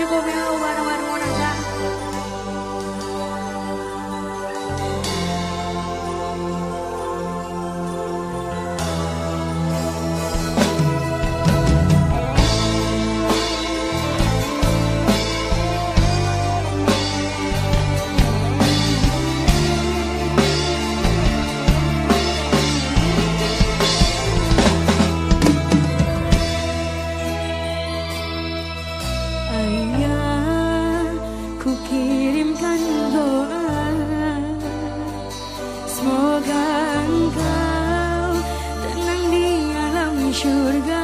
结果没有 surga